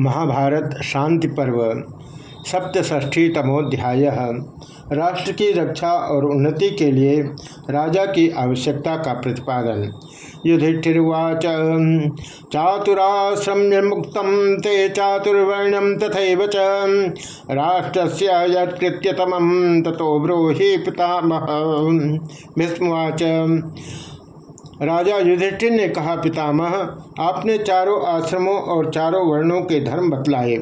महाभारत शांति पर्व सप्तष्ठी तमोध्याय, राष्ट्र की रक्षा और उन्नति के लिए राजा की आवश्यकता का प्रतिपादन। युधिष्ठिर्वाच, चातुराश्रम्य मुक्त ते चातुर्वर्ण्यम तथा च, राष्ट्रस्य यत्कृत्यतमं ततो ब्रूहि पितामह भीष्मवाच राजा युधिष्ठिर ने कहा, पितामह, आपने चारों आश्रमों और चारों वर्णों के धर्म बतलाए।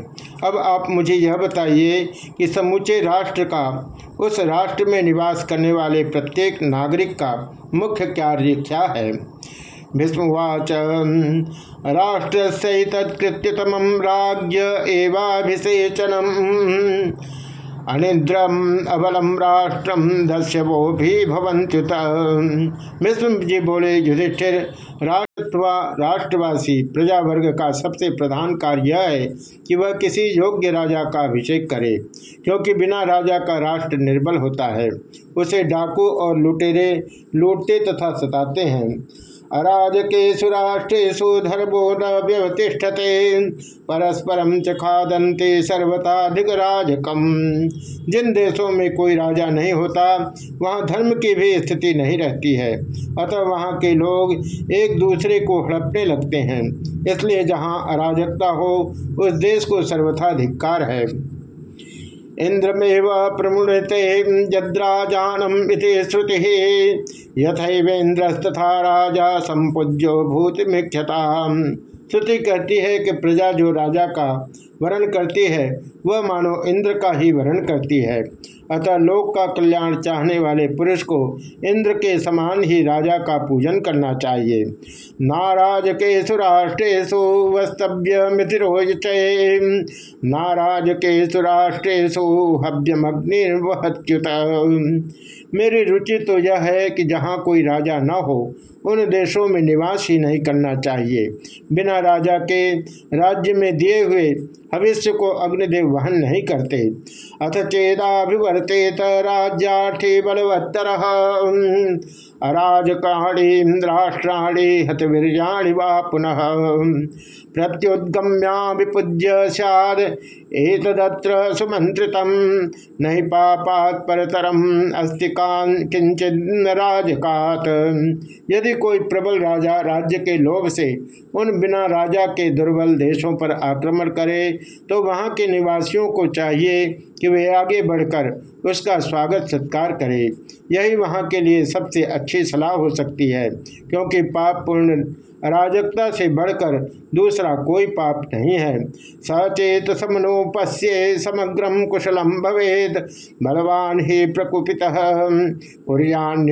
अब आप मुझे यह बताइए कि समूचे राष्ट्र का, उस राष्ट्र में निवास करने वाले प्रत्येक नागरिक का मुख्य कार्य क्या है? भीष्मवाच, राष्ट्र से तत्कृत्यतम राज्य एवाभिषेचनम। अनिद्रम अबलम राष्ट्रम दस्यवो भी भवंत्युत जी बोले, युधिष्ठिर राष्ट्रवा राष्ट्रवासी प्रजा वर्ग का सबसे प्रधान कार्य यह है कि वह किसी योग्य राजा का अभिषेक करे, क्योंकि बिना राजा का राष्ट्र निर्बल होता है। उसे डाकू और लुटेरे लूटते तथा सताते हैं। अराजकेशु राष्ट्रेशु धर्मो न व्यवतिष्ठते। परस्परम च खादंते सर्वताधिकराजकम जिन देशों में कोई राजा नहीं होता, वहाँ धर्म की भी स्थिति नहीं रहती है। अतः वहाँ के लोग एक दूसरे को हड़पने लगते हैं। इसलिए जहाँ अराजकता हो, उस देश को सर्वथा धिक्कार है। इंद्रमेव प्रमुणते यद्राजानम श्रुति। यथैवेन्द्रस्तथा राजा संपूज्यो भूत मिख्यता श्रुति कहती है कि प्रजा जो राजा का वरण करती है, वह मानो इंद्र का ही वरण करती है। अतः लोक का कल्याण चाहने वाले पुरुष को इंद्र के समान ही राजा का पूजन करना चाहिए। नाराज़ के सुराष्ट्रेशु वस्तव्य मिथिरोच नाराज़ के सुराष्ट्रेशु हव्यमग्निर्वहत्युत मेरी रुचि तो यह है कि जहाँ कोई राजा न हो, उन देशों में निवास ही नहीं करना चाहिए। बिना राजा के राज्य में दिए हुए भविष्य को अग्निदेव वहन नहीं करते। अथ चेदाभिवर्तेत राज्यार्थी बलवत्तर। अराजकाणीन्द्राष्ट्राणी हतवीर्याणि वा पुनः। प्रत्युद्गम्या विपूज्य सुमंत्रित नहीं पापात परतरम अस्तिकान किंचित राजकात। यदि कोई प्रबल राजा राज्य के लोभ से उन बिना राजा के दुर्बल देशों पर आक्रमण करे तो वहाँ के निवासियों को चाहिए कि वे आगे बढ़कर उसका स्वागत सत्कार करें। यही वहाँ के लिए सबसे अच्छी सलाह हो सकती है, क्योंकि पाप पूर्ण अराजकता से बढ़कर दूसरा कोई पाप नहीं है। सचेत समनोपस्य समग्रम कुशलम भवेद, बलवान ही प्रकुपित, कुरियान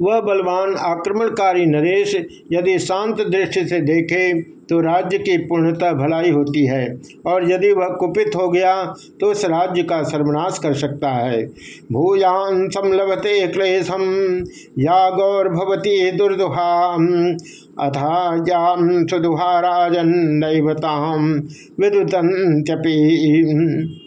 वह बलवान आक्रमणकारी नरेश यदि शांत दृष्टि से देखे तो राज्य की पूर्णता भलाई होती है। और यदि वह कुपित हो गया तो उस राज्य का सर्वनाश कर सकता है। भूयान समलभते क्लेशम, या गौर भवती दुर्दुहा अथाजाम सुदुहाराजन दैवताम विदुतंत्यपि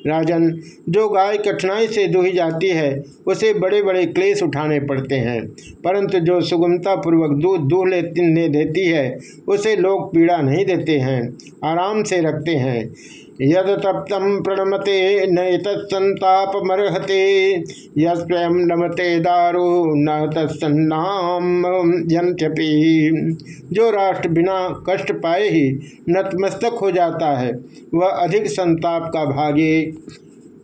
राजन। जो गाय कठिनाई से दुही जाती है, उसे बड़े बड़े क्लेश उठाने पड़ते हैं। परंतु जो सुगमता पूर्वक दूध दूह लेने देती है, उसे लोग पीड़ा नहीं देते हैं, आराम से रखते हैं। यद तप्तम प्रणमते न तत्सतापमर्हते यम नमते दारु न तत्सन्नाम यंत्यपि जो राष्ट्र बिना कष्ट पाए ही नतमस्तक हो जाता है, वह अधिक संताप का भागी।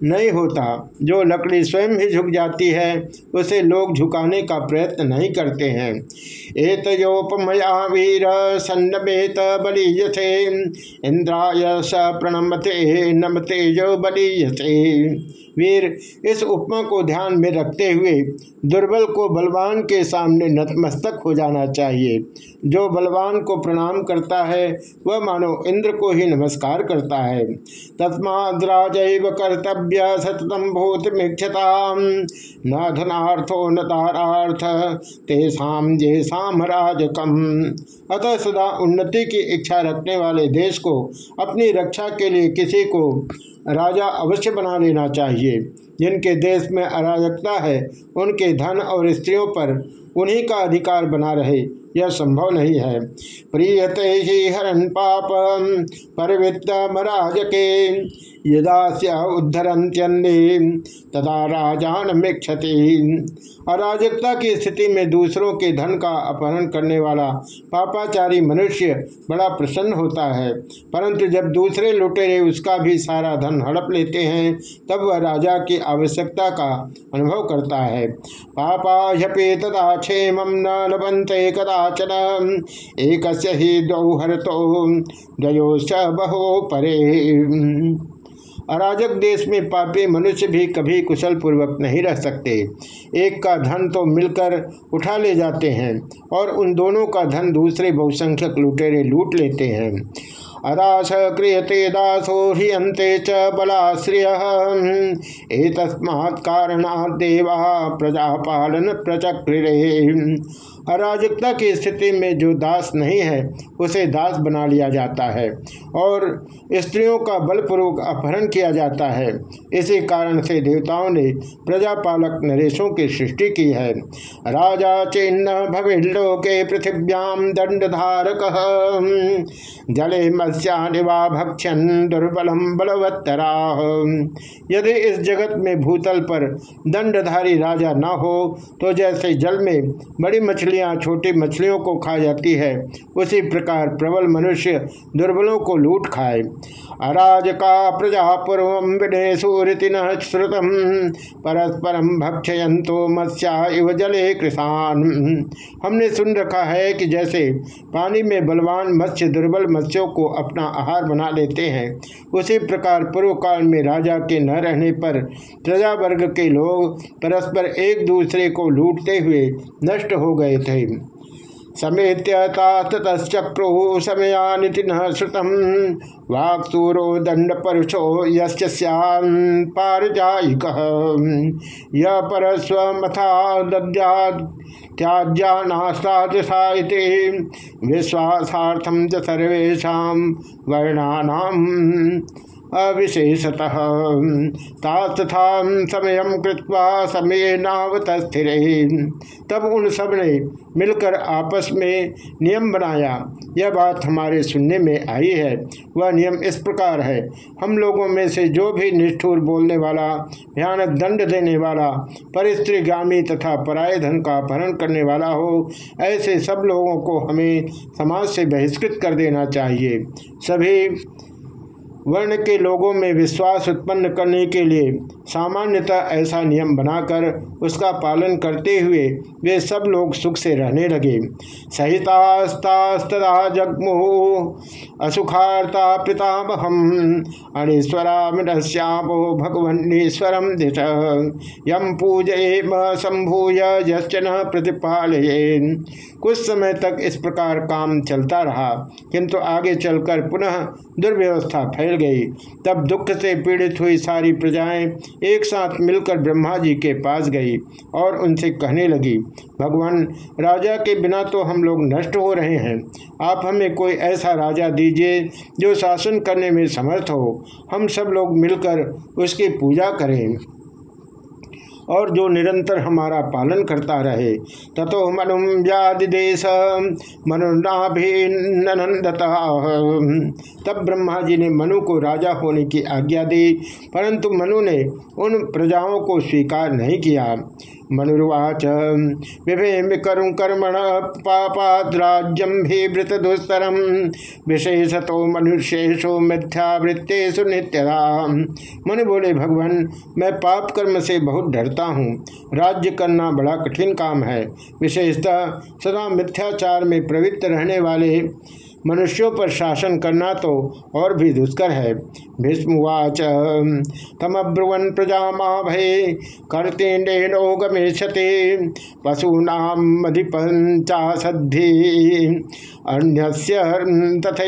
नहीं होता। जो लकड़ी स्वयं ही झुक जाती है, उसे लोग झुकाने का प्रयत्न नहीं करते हैं। एतयोपमया वीर सन्नमेत बलि यथे इंद्राय स प्रणमते नमते जो बलीयसे वीर इस उपमा को ध्यान में रखते हुए दुर्बल को बलवान के सामने नतमस्तक हो जाना चाहिए। जो बलवान को प्रणाम करता है, वह मानो इंद्र को ही नमस्कार करता है। तस्माद्राज कर्तव्य सततम भूत मिक्षता न धनार्थो न तारार्थ तेषाम जेसाम राजकम। अतः सदा उन्नति की इच्छा रखने वाले देश को, अपनी रक्षा के लिए किसी को राजा अवश्य बना लेना चाहिए। जिनके देश में अराजकता है, उनके धन और स्त्रियों पर उन्हीं का अधिकार बना रहे। यह संभव नहीं है। प्रियते ही हरण पाप परवित्त मराज के यदा उद्धरंत्यन्ने तदा राजान मिक्षति अराजकता की स्थिति में दूसरों के धन का अपहरण करने वाला पापाचारी मनुष्य बड़ा प्रसन्न होता है। परंतु जब दूसरे लुटेरे उसका भी सारा धन हड़प लेते हैं, तब वह राजा की आवश्यकता का अनुभव करता है। पापा झपे तदा क्षेम न लभंते कदाचन एक ही दौ हर तो दयो स बहो परे अराजक देश में पापी मनुष्य भी कभी कुशल पूर्वक नहीं रह सकते। एक का धन तो मिलकर उठा ले जाते हैं और उन दोनों का धन दूसरे बहुसंख्यक लुटेरे लूट लेते हैं। अदास क्रियते दासो ह्रियंते च बलाश्रिय। तस्मात् कारणात् देवा प्रजापालन प्रचक्रे अराजकता की स्थिति में जो दास नहीं है, उसे दास बना लिया जाता है और स्त्रियों का बलपूर्वक अपहरण किया जाता है। इसी कारण से देवताओं ने प्रजापालक नरेशों की सृष्टि की है। राजा चिन्ह भविलोके पृथिव्याम दंडधारक। जले मत्स्यानिवा भक्षन दुर्बलम बलवत्तरा। यदि इस जगत में भूतल पर दंडधारी राजा न हो तो जैसे जल में बड़ी मछली मछलियाँ छोटी मछलियों को खा जाती है। उसी प्रकार प्रबल मनुष्य दुर्बलों को लूट खाए। अराज का प्रजा पूर्व विने सूरति श्रुतम। परस्परम भक्षयंतो मत्स्या इव जले कृषान। हमने सुन रखा है कि जैसे पानी में बलवान मत्स्य दुर्बल मत्स्यों को अपना आहार बना लेते हैं, उसी प्रकार पूर्व काल में राजा के न रहने पर प्रजा वर्ग के लोग परस्पर एक दूसरे को लूटते हुए नष्ट हो गए थे समेत्यतातचक्रु समयानिति न श्रुतम। वाक्सूरो दंड परुषो यजाइक य परस्वमथा दद्याद त्याज्यानास्तादृशा विश्वासार्थम च सर्वेशा अविशेषतः। तथा समय कृत्वा समय नावत स्थिर। तब उन सबने मिलकर आपस में नियम बनाया, यह बात हमारे सुनने में आई है, वह नियम इस प्रकार है, हम लोगों में से जो भी निष्ठुर बोलने वाला, भयानक दंड देने वाला, परिस्त्रीगामी तथा पराय धन का अपहरण करने वाला हो, ऐसे सब लोगों को हमें समाज से बहिष्कृत कर देना चाहिए। सभी वर्ण के लोगों में विश्वास उत्पन्न करने के लिए सामान्यतः ऐसा नियम बनाकर उसका पालन करते हुए वे सब लोग सुख से रहने लगे। सहितास्तास्तदा जगमुह असुखार्ता पितामहम अणीश्वराश्यामो भगवन्नीश्वरम दिश यम पूजये संभूय यश्चन प्रतिपाल कुछ समय तक इस प्रकार काम चलता रहा, किंतु आगे चलकर पुनः दुर्व्यवस्था फैल गई। तब दुख से पीड़ित हुई सारी प्रजाएँ एक साथ मिलकर ब्रह्मा जी के पास गई और उनसे कहने लगी, भगवान, राजा के बिना तो हम लोग नष्ट हो रहे हैं। आप हमें कोई ऐसा राजा दीजिए जो शासन करने में समर्थ हो। हम सब लोग मिलकर उसकी पूजा करें। और जो निरंतर हमारा पालन करता रहे तथो मनु व्यादिदेश मनुनाभिनंदता तब ब्रह्मा जी ने मनु को राजा होने की आज्ञा दी, परंतु मनु ने उन प्रजाओं को स्वीकार नहीं किया। मनुर्वाच। विभेम करुण कर्मण पापाद्राज्यम भी वृत दुस्तरम विशेषतो मनुष्येशो मिथ्यावृत्तेषु नित्यदा मनु बोले, भगवान, मैं पाप कर्म से बहुत डरता हूँ। राज्य करना बड़ा कठिन काम है। विशेषतः सदा मिथ्याचार में प्रवृत्त रहने वाले मनुष्यों पर शासन करना तो और भी दुष्कर है। भीष्मवाच, तमब्रुवन प्रजा भय कर्तेनो गमेशते पशूनाम अधिपंचाशद्धि अन्य तथा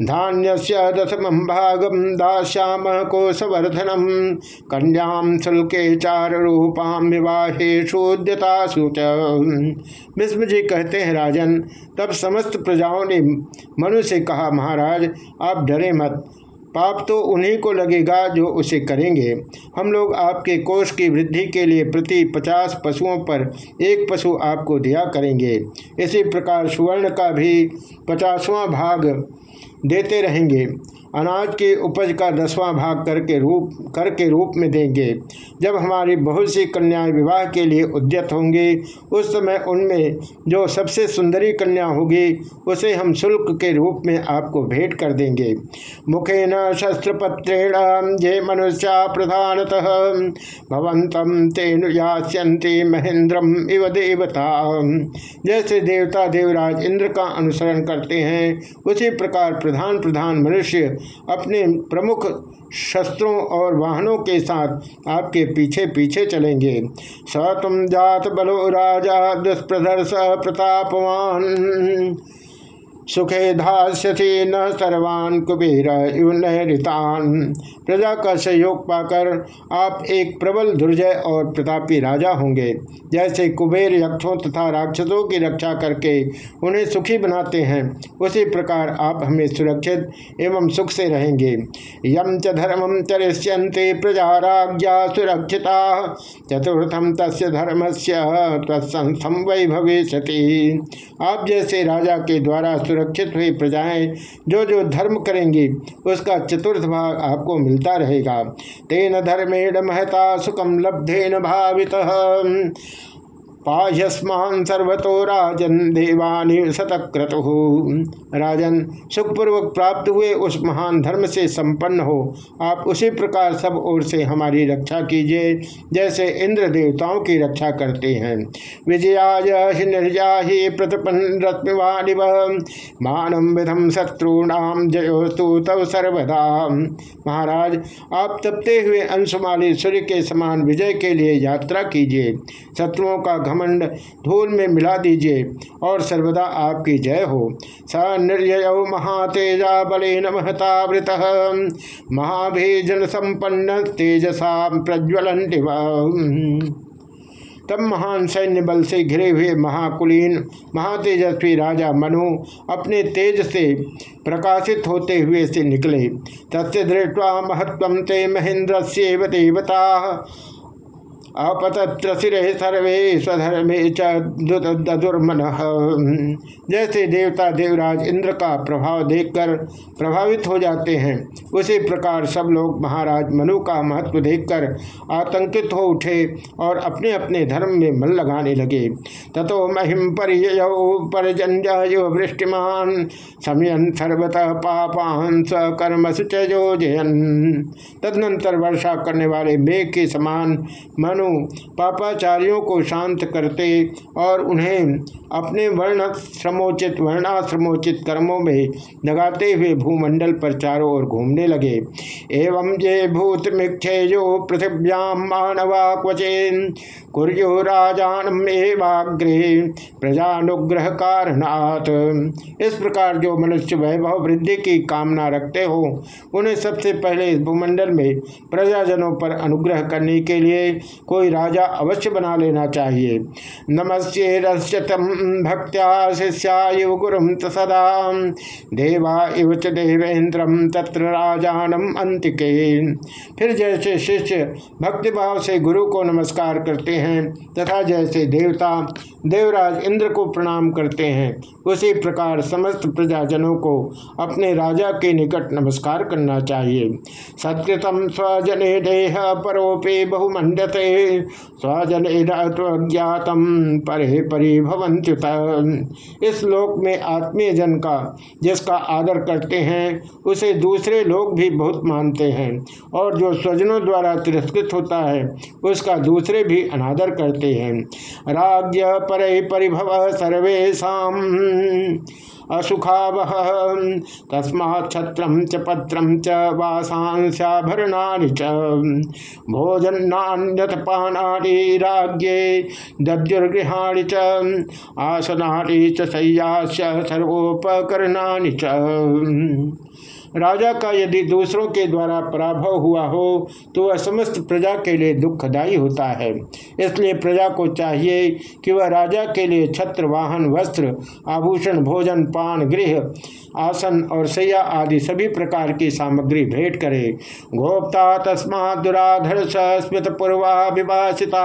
धान्य दशम भागम दाश्याम कोशवर्धनम कन्याम शुल्के चार रूपाम विवाहेशोद्यता सूच विष्णु जी कहते हैं, राजन, तब समस्त प्रजाओं ने मनु से कहा, महाराज, आप डरे मत। पाप तो उन्हीं को लगेगा जो उसे करेंगे। हम लोग आपके कोष की वृद्धि के लिए प्रति पचास पशुओं पर एक पशु आपको दिया करेंगे। इसी प्रकार सुवर्ण का भी पचासवां भाग देते रहेंगे। अनाज के उपज का दसवां भाग करके रूप कर के रूप में देंगे। जब हमारी बहुत सी कन्याएँ विवाह के लिए उद्यत होंगी, उस समय उनमें जो सबसे सुंदरी कन्या होगी, उसे हम शुल्क के रूप में आपको भेंट कर देंगे। मुखे न शस्त्रपत्रेण ये मनुष्य प्रधानतः भवंतम तेन यास्यंती महेंद्रम इव देवता। जैसे देवता देवराज इंद्र का अनुसरण करते हैं, उसी प्रकार प्रधान प्रधान मनुष्य अपने प्रमुख शस्त्रों और वाहनों के साथ आपके पीछे पीछे चलेंगे। स तुम जात बलो राजा, दुष्प्रदर्श प्रतापवान। सुखे धास्यसी न सर्वान कुबेर नहरितान प्रजा का सहयोग पाकर आप एक प्रबल दुर्जय और प्रतापी राजा होंगे। जैसे कुबेर यक्षों तथा राक्षसों की रक्षा करके उन्हें सुखी बनाते हैं, उसी प्रकार आप हमें सुरक्षित एवं सुख से रहेंगे। यम च धर्मम चरिष्यंते प्रजा राज्ञा सुरक्षिता। चतुर्थम तस् धर्म से तत्संस्थम वै भविष्य आप जैसे राजा के द्वारा हुई प्रजाएँ जो जो धर्म करेंगी, उसका चतुर्थ भाग आपको मिलता रहेगा। तेन धर्मेण महता सुखम लब्धेन भावित। पाह्यस्मान सर्वतो राजन देवानि शतक्रतु राजन, सुखपूर्वक प्राप्त हुए उस महान धर्म से संपन्न हो। आप उसी प्रकार सब ओर से हमारी रक्षा कीजिए, जैसे इंद्र देवताओं की रक्षा करते हैं। विजयाय निर्याहि प्रतिपन्नवाणिव मानम विधम शत्रुणाम जयोस्तु तव सर्वदा। महाराज, आप तपते हुए अंशमाली सूर्य के समान विजय के लिए यात्रा कीजिए। शत्रुओं का घमंड धूल में मिला दीजिए, और सर्वदा आपकी जय हो। स निर्जय महातेजा बलेन महतावृत महाभीजन संपन्न तेजसा प्रज्वलन तब महान सैन्य बल से घिरे हुए महाकुलीन, महातेजस्वी राजा मनु अपने तेज से प्रकाशित होते हुए से निकले। तस्य दृष्टवा महत्व ते महेंद्र से देवता। अपतत्र सिरे सर्वे स्वधर्मे चुर्मन जैसे देवता देवराज इंद्र का प्रभाव देखकर प्रभावित हो जाते हैं, उसी प्रकार सब लोग महाराज मनु का महत्व देखकर आतंकित हो उठे और अपने अपने धर्म में मन लगाने लगे। ततो महिम परिजन्य वृष्टिमान, समयन सर्वतः पापान सुचयोजयन तदनंतर वर्षा करने वाले मेघ के समान मनु मनु। पापाचार्यों को शांत करते और उन्हें अपने वर्ण श्रमोचित वर्णाश्रमोचित कर्मों में लगाते हुए भूमंडल पर चारों ओर घूमने लगे। एवं ये भूत मिक्षेजो पृथिव्याम मानवा क्वचेन, कुर्यो राजान प्रजानुग्रह कारणात इस प्रकार जो मनुष्य वैभव वृद्धि की कामना रखते हो, उन्हें सबसे पहले इस भूमंडल में प्रजाजनों पर अनुग्रह करने के लिए कोई राजा अवश्य बना लेना चाहिए। नमस्े रस्यतम भक्त्या शिष्यायुव गुरुम सदा। देवा इव च देवेंद्रम तत्र राजानम अंतिके फिर जैसे शिष्य भक्तिभाव से गुरु को नमस्कार करते हैं, तथा जैसे देवता देवराज इंद्र को प्रणाम करते हैं, उसी प्रकार समस्त प्रजाजनों को अपने राजा के निकट नमस्कार करना चाहिए। सत्कृतम स्वजने देह परोपे बहुमंडते स्वजन ज्ञातम परे परिभवंत्युत इस लोक में आत्मीय जन का, जिसका आदर करते हैं, उसे दूसरे लोग भी बहुत मानते हैं। और जो स्वजनों द्वारा तिरस्कृत होता है, उसका दूसरे भी अनादर करते हैं। राज्य पर परिभव सर्वेशा असुखावह तस्मा छत्र च पत्रम च वासांस्याभरणा च। भोजनान्यत पानानि राज्ये दद्युर्गृहाणि च। आसनानि च शय्यास्य सर्वोपकरणानि च। राजा का यदि दूसरों के द्वारा पराभव हुआ हो तो वह समस्त प्रजा के लिए दुखदायी होता है। इसलिए प्रजा को चाहिए कि वह राजा के लिए छत्र, वाहन, वस्त्र, आभूषण, भोजन, पान, गृह, आसन और सैया आदि सभी प्रकार की सामग्री भेंट करे। गोप्ता तस्मा दुराधर स्मृत पूर्वा विभाषिता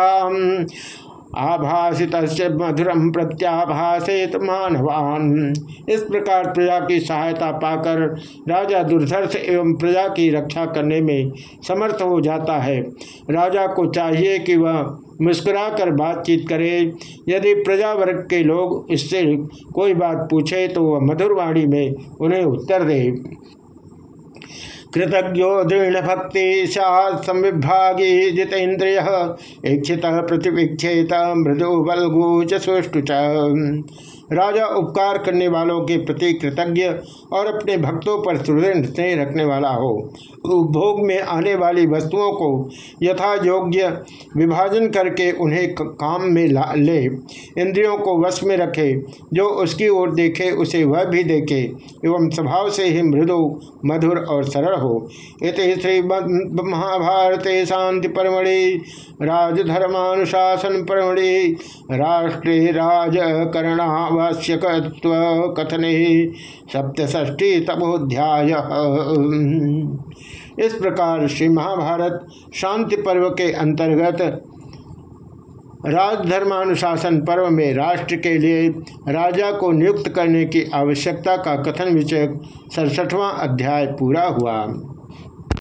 आभाषित मधुरम प्रत्याभाषित मानवान। इस प्रकार प्रजा की सहायता पाकर राजा दुर्धर्ष एवं प्रजा की रक्षा करने में समर्थ हो जाता है। राजा को चाहिए कि वह मुस्कुराकर बातचीत करे। यदि प्रजा वर्ग के लोग इससे कोई बात पूछे तो वह मधुरवाणी में उन्हें उत्तर दे। कृतज्ञो दृढ़ भक्ति संविभागी जितेन्द्रिय इच्छित प्रतिवीक्षेत मृदु बलगु च। सुष्टु राजा उपकार करने वालों के प्रति कृतज्ञ और अपने भक्तों पर सुदृढ़ स्नेह रखने वाला हो। उपभोग में आने वाली वस्तुओं को यथा योग्य विभाजन करके उन्हें काम में ला इंद्रियों को वश में रखे। जो उसकी ओर देखे, उसे वह भी देखे, एवं स्वभाव से ही मृदु, मधुर और सरल हो। इत श्री महाभारत शांति परमणि, राजधर्मानुशासन परमणि, राष्ट्रे राजकरणावश्यक कथने। सप्तष्टी तमोध्याय। इस प्रकार श्री महाभारत शांति पर्व के अंतर्गत राजधर्मानुशासन पर्व में राष्ट्र के लिए राजा को नियुक्त करने की आवश्यकता का कथन विषय सड़सठवां अध्याय पूरा हुआ।